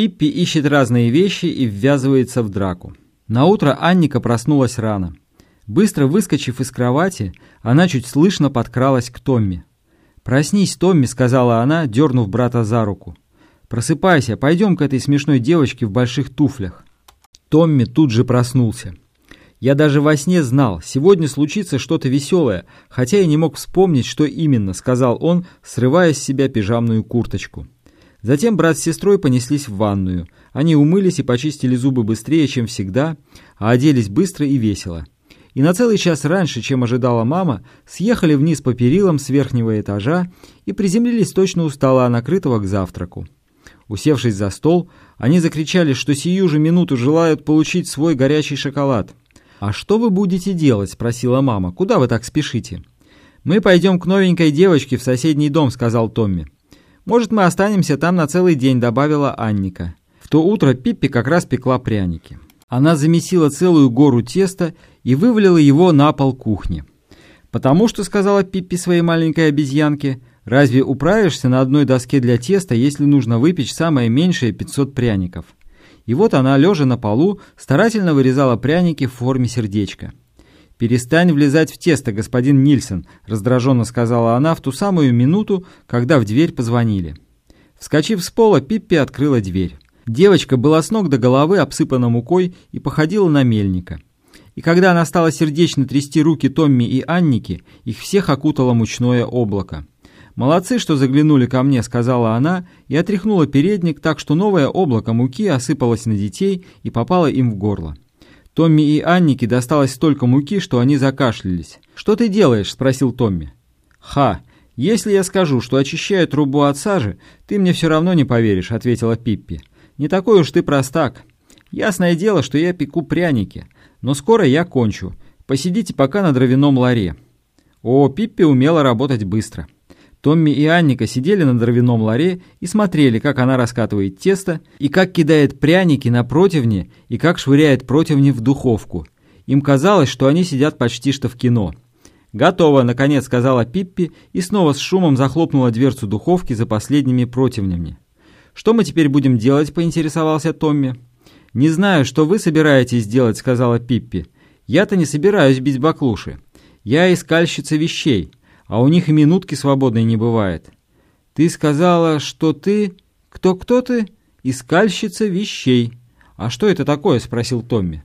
Пиппи ищет разные вещи и ввязывается в драку. Наутро Анника проснулась рано. Быстро выскочив из кровати, она чуть слышно подкралась к Томми. «Проснись, Томми», — сказала она, дернув брата за руку. «Просыпайся, пойдем к этой смешной девочке в больших туфлях». Томми тут же проснулся. Я даже во сне знал, сегодня случится что-то веселое, хотя и не мог вспомнить, что именно, сказал он, срывая с себя пижамную курточку. Затем брат с сестрой понеслись в ванную. Они умылись и почистили зубы быстрее, чем всегда, а оделись быстро и весело. И на целый час раньше, чем ожидала мама, съехали вниз по перилам с верхнего этажа и приземлились точно у стола, накрытого к завтраку. Усевшись за стол, они закричали, что сию же минуту желают получить свой горячий шоколад. «А что вы будете делать?» – спросила мама. «Куда вы так спешите?» «Мы пойдем к новенькой девочке в соседний дом», – сказал Томми. «Может, мы останемся там на целый день», – добавила Анника. В то утро Пиппи как раз пекла пряники. Она замесила целую гору теста и вывалила его на пол кухни. «Потому что», — сказала Пиппи своей маленькой обезьянке, «разве управишься на одной доске для теста, если нужно выпечь самое меньшее 500 пряников?» И вот она, лежа на полу, старательно вырезала пряники в форме сердечка. «Перестань влезать в тесто, господин Нильсон», — раздраженно сказала она в ту самую минуту, когда в дверь позвонили. Вскочив с пола, Пиппи открыла дверь. Девочка была с ног до головы обсыпана мукой и походила на мельника. И когда она стала сердечно трясти руки Томми и Анники, их всех окутало мучное облако. «Молодцы, что заглянули ко мне», — сказала она и отряхнула передник так, что новое облако муки осыпалось на детей и попало им в горло. Томми и Аннике досталось столько муки, что они закашлялись. «Что ты делаешь?» — спросил Томми. «Ха! Если я скажу, что очищаю трубу от сажи, ты мне все равно не поверишь», — ответила Пиппи. «Не такой уж ты простак. Ясное дело, что я пеку пряники, но скоро я кончу. Посидите пока на дровяном ларе». О, Пиппи умела работать быстро. Томми и Анника сидели на дровяном ларе и смотрели, как она раскатывает тесто, и как кидает пряники на противни, и как швыряет противни в духовку. Им казалось, что они сидят почти что в кино. «Готово», — наконец сказала Пиппи и снова с шумом захлопнула дверцу духовки за последними противнями. «Что мы теперь будем делать?» — поинтересовался Томми. «Не знаю, что вы собираетесь делать», — сказала Пиппи. «Я-то не собираюсь бить баклуши. Я искальщица вещей» а у них и минутки свободной не бывает. Ты сказала, что ты... Кто-кто ты? Искальщица вещей. А что это такое? Спросил Томми.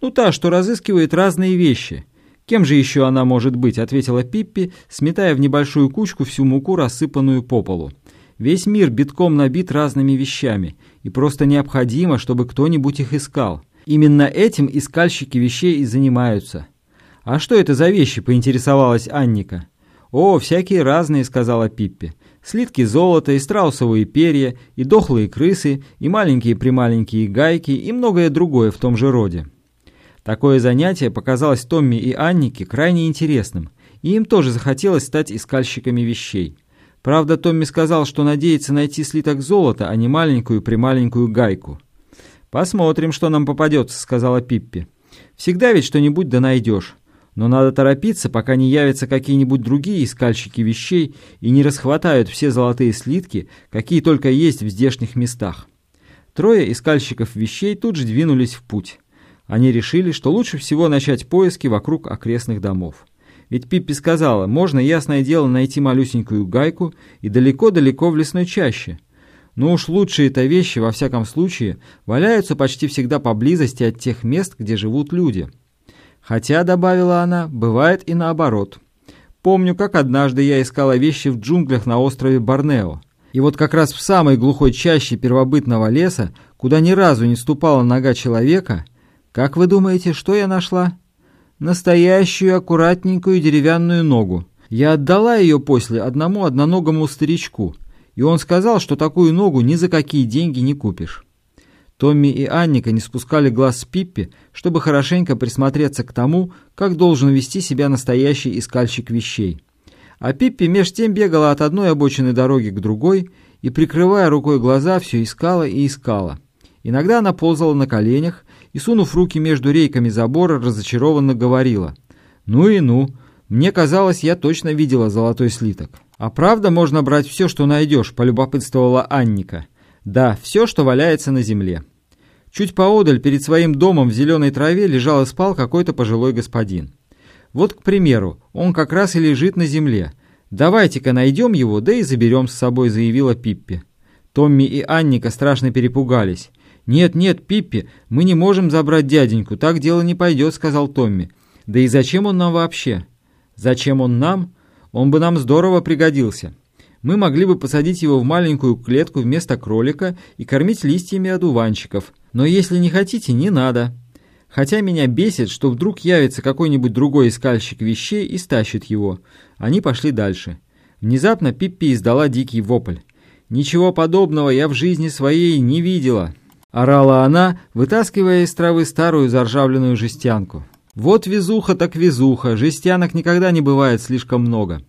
Ну, та, что разыскивает разные вещи. Кем же еще она может быть? Ответила Пиппи, сметая в небольшую кучку всю муку, рассыпанную по полу. Весь мир битком набит разными вещами, и просто необходимо, чтобы кто-нибудь их искал. Именно этим искальщики вещей и занимаются. «А что это за вещи?» – поинтересовалась Анника. «О, всякие разные», — сказала Пиппи. «Слитки золота, и страусовые перья, и дохлые крысы, и маленькие-прималенькие гайки, и многое другое в том же роде». Такое занятие показалось Томми и Аннике крайне интересным, и им тоже захотелось стать искальщиками вещей. Правда, Томми сказал, что надеется найти слиток золота, а не маленькую-прималенькую гайку. «Посмотрим, что нам попадется», — сказала Пиппи. «Всегда ведь что-нибудь да найдешь». Но надо торопиться, пока не явятся какие-нибудь другие искальщики вещей и не расхватают все золотые слитки, какие только есть в здешних местах. Трое искальщиков вещей тут же двинулись в путь. Они решили, что лучше всего начать поиски вокруг окрестных домов. Ведь Пиппи сказала, можно, ясное дело, найти малюсенькую гайку и далеко-далеко в лесной чаще. Но уж лучшие-то вещи, во всяком случае, валяются почти всегда поблизости от тех мест, где живут люди. Хотя, добавила она, бывает и наоборот. Помню, как однажды я искала вещи в джунглях на острове Борнео. И вот как раз в самой глухой чаще первобытного леса, куда ни разу не ступала нога человека, как вы думаете, что я нашла? Настоящую аккуратненькую деревянную ногу. Я отдала ее после одному одноногому старичку, и он сказал, что такую ногу ни за какие деньги не купишь. Томми и Анника не спускали глаз с Пиппи, чтобы хорошенько присмотреться к тому, как должен вести себя настоящий искальщик вещей. А Пиппи меж тем бегала от одной обочины дороги к другой и, прикрывая рукой глаза, все искала и искала. Иногда она ползала на коленях и, сунув руки между рейками забора, разочарованно говорила «Ну и ну, мне казалось, я точно видела золотой слиток». «А правда можно брать все, что найдешь?» – полюбопытствовала Анника – Да, все, что валяется на земле. Чуть поодаль перед своим домом в зеленой траве лежал и спал какой-то пожилой господин. Вот, к примеру, он как раз и лежит на земле. «Давайте-ка найдем его, да и заберем с собой», — заявила Пиппи. Томми и Анника страшно перепугались. «Нет, нет, Пиппи, мы не можем забрать дяденьку, так дело не пойдет», — сказал Томми. «Да и зачем он нам вообще?» «Зачем он нам? Он бы нам здорово пригодился. Мы могли бы посадить его в маленькую клетку вместо кролика и кормить листьями одуванчиков. Но если не хотите, не надо. Хотя меня бесит, что вдруг явится какой-нибудь другой искальщик вещей и стащит его. Они пошли дальше. Внезапно Пиппи издала дикий вопль. «Ничего подобного я в жизни своей не видела!» Орала она, вытаскивая из травы старую заржавленную жестянку. «Вот везуха так везуха, жестянок никогда не бывает слишком много».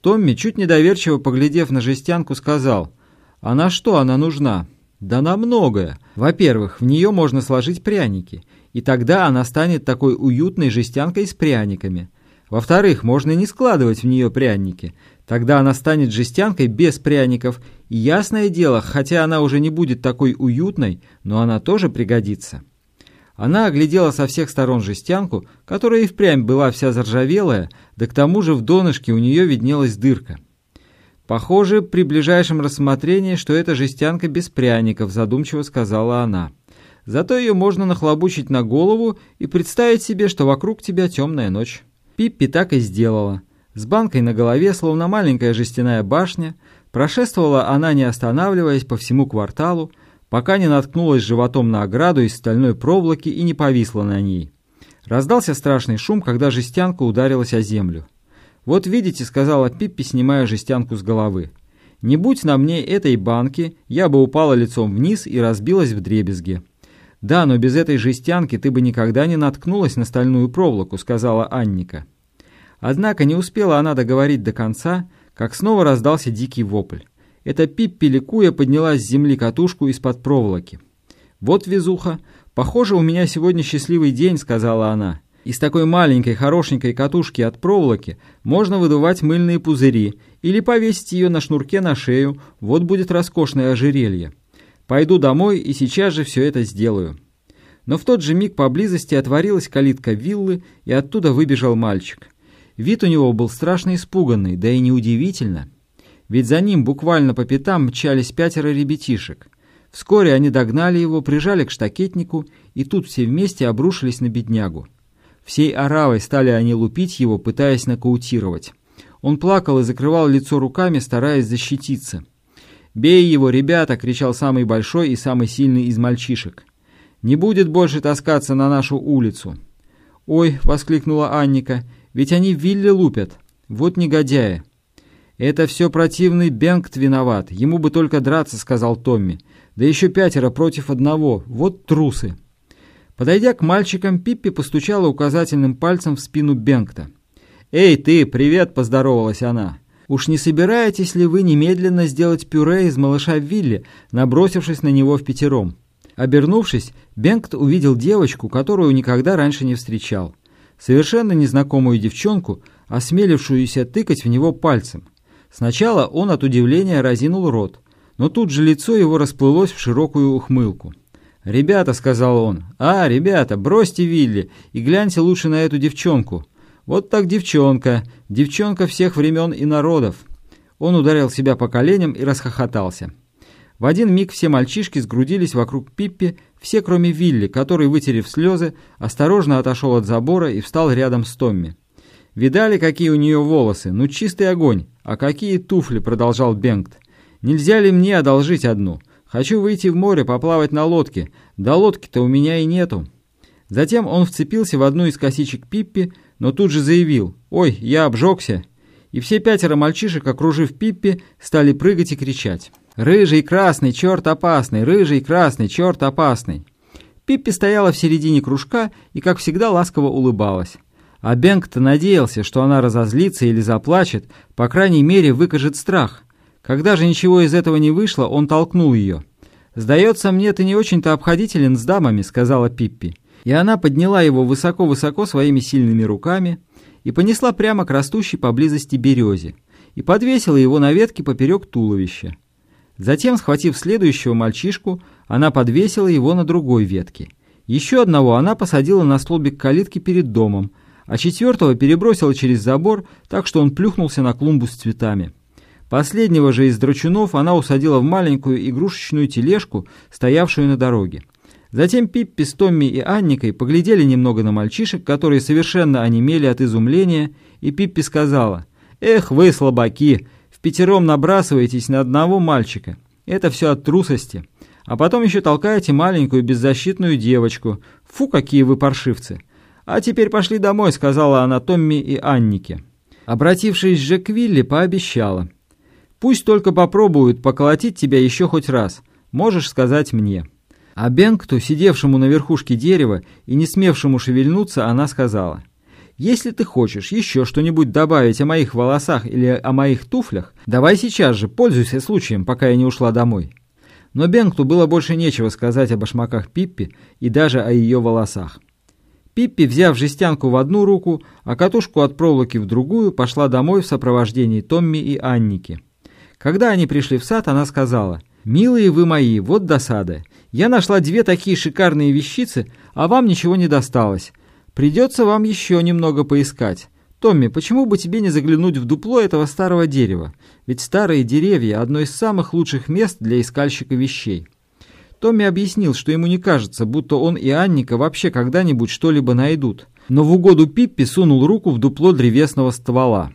Томми, чуть недоверчиво поглядев на жестянку, сказал, «А на что она нужна?» «Да на многое. Во-первых, в нее можно сложить пряники, и тогда она станет такой уютной жестянкой с пряниками. Во-вторых, можно не складывать в нее пряники. Тогда она станет жестянкой без пряников. И ясное дело, хотя она уже не будет такой уютной, но она тоже пригодится. Она оглядела со всех сторон жестянку, которая и впрямь была вся заржавелая, да к тому же в донышке у нее виднелась дырка. «Похоже, при ближайшем рассмотрении, что это жестянка без пряников», задумчиво сказала она. «Зато ее можно нахлобучить на голову и представить себе, что вокруг тебя темная ночь». Пиппи так и сделала. С банкой на голове, словно маленькая жестяная башня, прошествовала она, не останавливаясь, по всему кварталу, пока не наткнулась животом на ограду из стальной проволоки и не повисла на ней. Раздался страшный шум, когда жестянка ударилась о землю. «Вот видите», — сказала Пиппи, снимая жестянку с головы. «Не будь на мне этой банки, я бы упала лицом вниз и разбилась в дребезге». «Да, но без этой жестянки ты бы никогда не наткнулась на стальную проволоку», — сказала Анника. Однако не успела она договорить до конца, как снова раздался дикий вопль. Эта Пиппи ликуя подняла с земли катушку из-под проволоки. «Вот везуха. Похоже, у меня сегодня счастливый день», — сказала она. «Из такой маленькой хорошенькой катушки от проволоки можно выдувать мыльные пузыри или повесить ее на шнурке на шею, вот будет роскошное ожерелье. Пойду домой и сейчас же все это сделаю». Но в тот же миг поблизости отворилась калитка виллы, и оттуда выбежал мальчик. Вид у него был страшно испуганный, да и неудивительно. Ведь за ним буквально по пятам мчались пятеро ребятишек. Вскоре они догнали его, прижали к штакетнику, и тут все вместе обрушились на беднягу. Всей оравой стали они лупить его, пытаясь нокаутировать. Он плакал и закрывал лицо руками, стараясь защититься. «Бей его, ребята!» — кричал самый большой и самый сильный из мальчишек. «Не будет больше таскаться на нашу улицу!» «Ой!» — воскликнула Анника. «Ведь они Вилли лупят! Вот негодяи!» «Это все противный Бенгт виноват. Ему бы только драться», — сказал Томми. «Да еще пятеро против одного. Вот трусы». Подойдя к мальчикам, Пиппи постучала указательным пальцем в спину Бенгта. «Эй, ты, привет!» — поздоровалась она. «Уж не собираетесь ли вы немедленно сделать пюре из малыша Вилли, набросившись на него в пятером?» Обернувшись, Бенгт увидел девочку, которую никогда раньше не встречал. Совершенно незнакомую девчонку, осмелившуюся тыкать в него пальцем. Сначала он от удивления разинул рот, но тут же лицо его расплылось в широкую ухмылку. «Ребята», — сказал он, — «а, ребята, бросьте Вилли и гляньте лучше на эту девчонку. Вот так девчонка, девчонка всех времен и народов». Он ударил себя по коленям и расхохотался. В один миг все мальчишки сгрудились вокруг Пиппи, все кроме Вилли, который, вытерев слезы, осторожно отошел от забора и встал рядом с Томми. «Видали, какие у нее волосы? Ну, чистый огонь! А какие туфли!» — продолжал Бенгт. «Нельзя ли мне одолжить одну? Хочу выйти в море, поплавать на лодке. Да лодки-то у меня и нету». Затем он вцепился в одну из косичек Пиппи, но тут же заявил «Ой, я обжегся!» И все пятеро мальчишек, окружив Пиппи, стали прыгать и кричать. «Рыжий, красный, черт опасный! Рыжий, красный, черт опасный!» Пиппи стояла в середине кружка и, как всегда, ласково улыбалась. А Бенг-то надеялся, что она разозлится или заплачет, по крайней мере, выкажет страх. Когда же ничего из этого не вышло, он толкнул ее. «Сдается мне, ты не очень-то обходителен с дамами», — сказала Пиппи. И она подняла его высоко-высоко своими сильными руками и понесла прямо к растущей поблизости березе и подвесила его на ветке поперек туловища. Затем, схватив следующего мальчишку, она подвесила его на другой ветке. Еще одного она посадила на столбик калитки перед домом, а четвертого перебросила через забор, так что он плюхнулся на клумбу с цветами. Последнего же из драчунов она усадила в маленькую игрушечную тележку, стоявшую на дороге. Затем Пиппи с Томми и Анникой поглядели немного на мальчишек, которые совершенно онемели от изумления, и Пиппи сказала, «Эх вы, слабаки, в пятером набрасываетесь на одного мальчика. Это все от трусости. А потом еще толкаете маленькую беззащитную девочку. Фу, какие вы паршивцы!» «А теперь пошли домой», — сказала она Томми и Аннике. Обратившись же к Вилли, пообещала — Пусть только попробуют поколотить тебя еще хоть раз. Можешь сказать мне». А Бенгту, сидевшему на верхушке дерева и не смевшему шевельнуться, она сказала, «Если ты хочешь еще что-нибудь добавить о моих волосах или о моих туфлях, давай сейчас же, пользуйся случаем, пока я не ушла домой». Но Бенгту было больше нечего сказать о башмаках Пиппи и даже о ее волосах. Пиппи, взяв жестянку в одну руку, а катушку от проволоки в другую, пошла домой в сопровождении Томми и Анники. Когда они пришли в сад, она сказала, «Милые вы мои, вот досада. Я нашла две такие шикарные вещицы, а вам ничего не досталось. Придется вам еще немного поискать. Томми, почему бы тебе не заглянуть в дупло этого старого дерева? Ведь старые деревья – одно из самых лучших мест для искальщика вещей». Томми объяснил, что ему не кажется, будто он и Анника вообще когда-нибудь что-либо найдут. Но в угоду Пиппи сунул руку в дупло древесного ствола.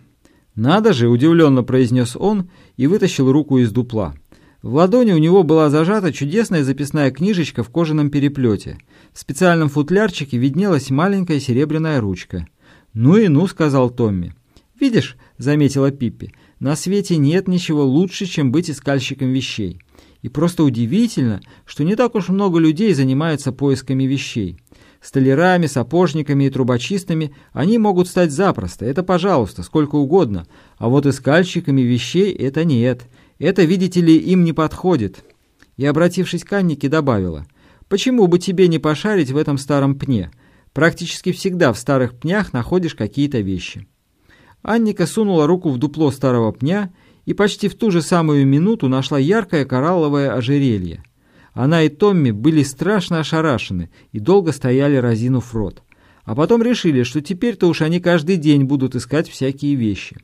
«Надо же!» – удивленно произнес он и вытащил руку из дупла. В ладони у него была зажата чудесная записная книжечка в кожаном переплете. В специальном футлярчике виднелась маленькая серебряная ручка. «Ну и ну», — сказал Томми. «Видишь», — заметила Пиппи, — «на свете нет ничего лучше, чем быть искальщиком вещей. И просто удивительно, что не так уж много людей занимаются поисками вещей. Столярами, сапожниками и трубочистами они могут стать запросто, это пожалуйста, сколько угодно, а вот искальщиками вещей это нет, это, видите ли, им не подходит. И, обратившись к Аннике, добавила, «Почему бы тебе не пошарить в этом старом пне? Практически всегда в старых пнях находишь какие-то вещи». Анника сунула руку в дупло старого пня и почти в ту же самую минуту нашла яркое коралловое ожерелье. Она и Томми были страшно ошарашены и долго стояли разинув рот. А потом решили, что теперь-то уж они каждый день будут искать всякие вещи.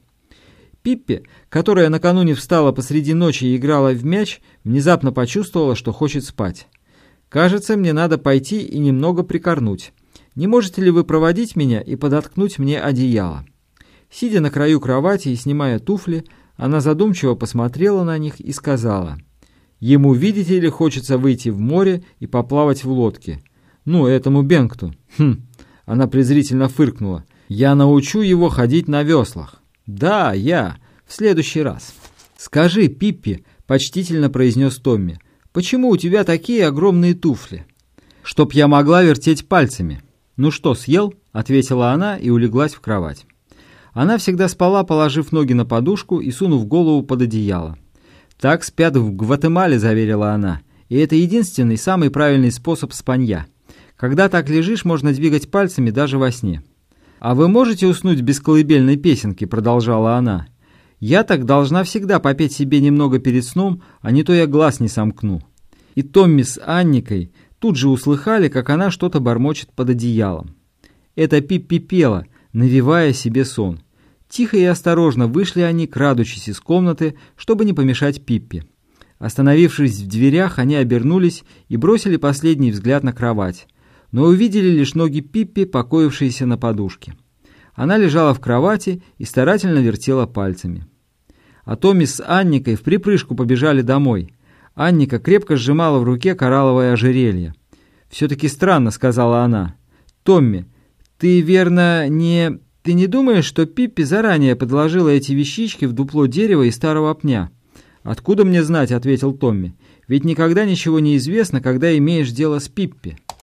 Пиппи, которая накануне встала посреди ночи и играла в мяч, внезапно почувствовала, что хочет спать. «Кажется, мне надо пойти и немного прикорнуть. Не можете ли вы проводить меня и подоткнуть мне одеяло?» Сидя на краю кровати и снимая туфли, она задумчиво посмотрела на них и сказала – Ему, видите ли, хочется выйти в море и поплавать в лодке. Ну, этому Бенгту. Хм, она презрительно фыркнула. Я научу его ходить на веслах. Да, я. В следующий раз. Скажи, Пиппи, почтительно произнес Томми, почему у тебя такие огромные туфли? Чтоб я могла вертеть пальцами. Ну что, съел? Ответила она и улеглась в кровать. Она всегда спала, положив ноги на подушку и сунув голову под одеяло. «Так спят в Гватемале», — заверила она. «И это единственный, самый правильный способ спанья. Когда так лежишь, можно двигать пальцами даже во сне». «А вы можете уснуть без колыбельной песенки?» — продолжала она. «Я так должна всегда попеть себе немного перед сном, а не то я глаз не сомкну». И Томми с Анникой тут же услыхали, как она что-то бормочет под одеялом. Это Пиппи пела, навевая себе сон. Тихо и осторожно вышли они, крадучись из комнаты, чтобы не помешать Пиппи. Остановившись в дверях, они обернулись и бросили последний взгляд на кровать, но увидели лишь ноги Пиппи, покоившиеся на подушке. Она лежала в кровати и старательно вертела пальцами. А Томми с Анникой в припрыжку побежали домой. Анника крепко сжимала в руке коралловое ожерелье. «Все-таки странно», — сказала она. «Томми, ты, верно, не...» Ты не думаешь, что Пиппи заранее подложила эти вещички в дупло дерева и старого пня?» «Откуда мне знать?» — ответил Томми. «Ведь никогда ничего не известно, когда имеешь дело с Пиппи».